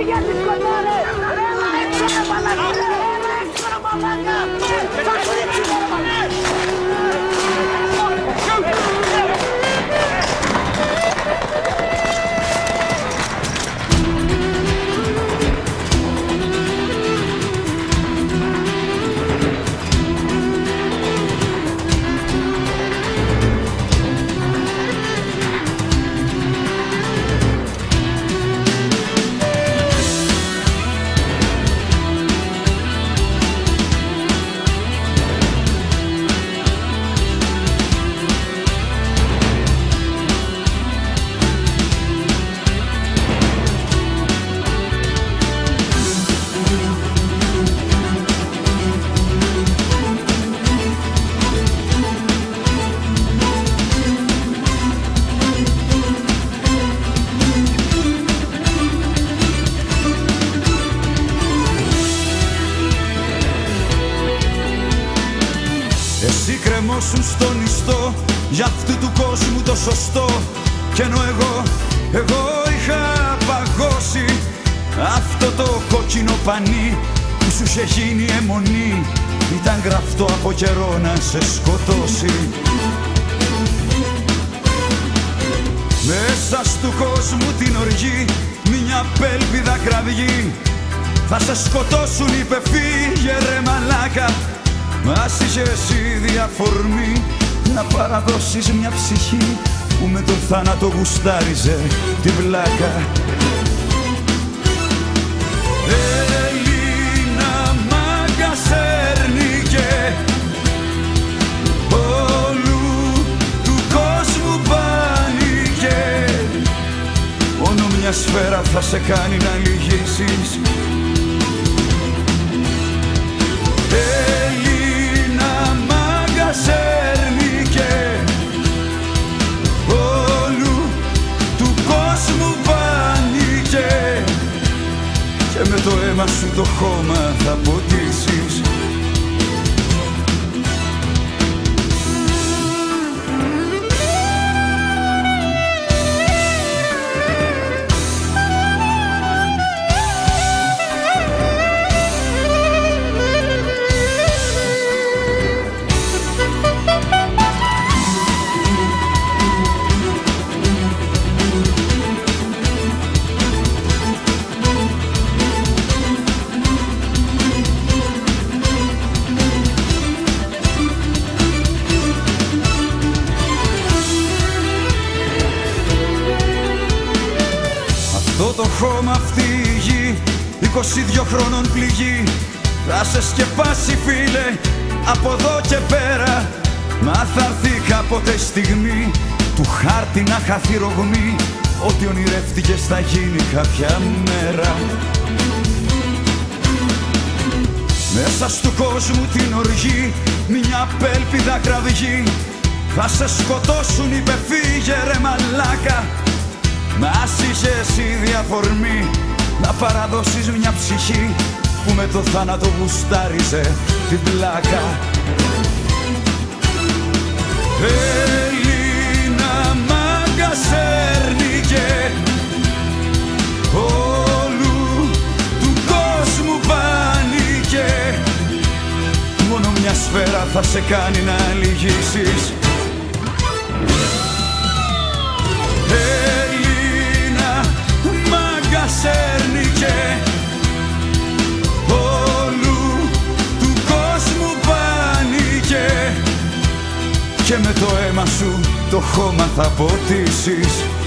Revendica tus colores! ¡Revendica Malaca! ¡Revendica Malaca! Εσύ κρεμόσουν στον ιστό για αυτού του κόσμου το σωστό. Κι ενώ εγώ, εγώ είχα παγώσει Αυτό το κόκκινο πανί που σου είχε γίνει αιμονή. Ήταν γραφτό από καιρό να σε σκοτώσει. Μέσα στου κόσμου την οργή μια πέλπιδα κραυγή. Θα σε σκοτώσουν είπε φύγε ρε μαλάκα μας είχες ήδη αφορμή να παραδώσεις μια ψυχή που με το θάνατο γουστάριζε την πλάκα. Έλληνα μάγκα σέρνικε όλου του κόσμου πάνηκε Μόνο μια σφαίρα θα σε κάνει να λυγίσεις σου το χώμα θα ποτίσεις Αυτό το χώμα αυτή η γη 22 χρόνων πληγή Θα σε σκεπάσει φίλε από εδώ και πέρα. Μα θα έρθει κάποτε η στιγμή του χάρτη να χαθεί ρογμή. Ό,τι ονειρεύτηκες θα γίνει κάποια μέρα. Μέσα στου κόσμου την οργή μια πέλπιδα κραυγή. Θα σε σκοτώσουν είπε φύγε ρε μαλάκα μας είχες ήδη αφορμή να παραδώσεις μια ψυχή που με το θάνατο γουστάριζε την πλάκα. Έλληνα μάγκας σέρνικε όλου του κόσμου πάνηκε. Μόνο μια σφαίρα θα σε κάνει να λυγίσεις και με το αίμα σου το χώμα θα ποτίσεις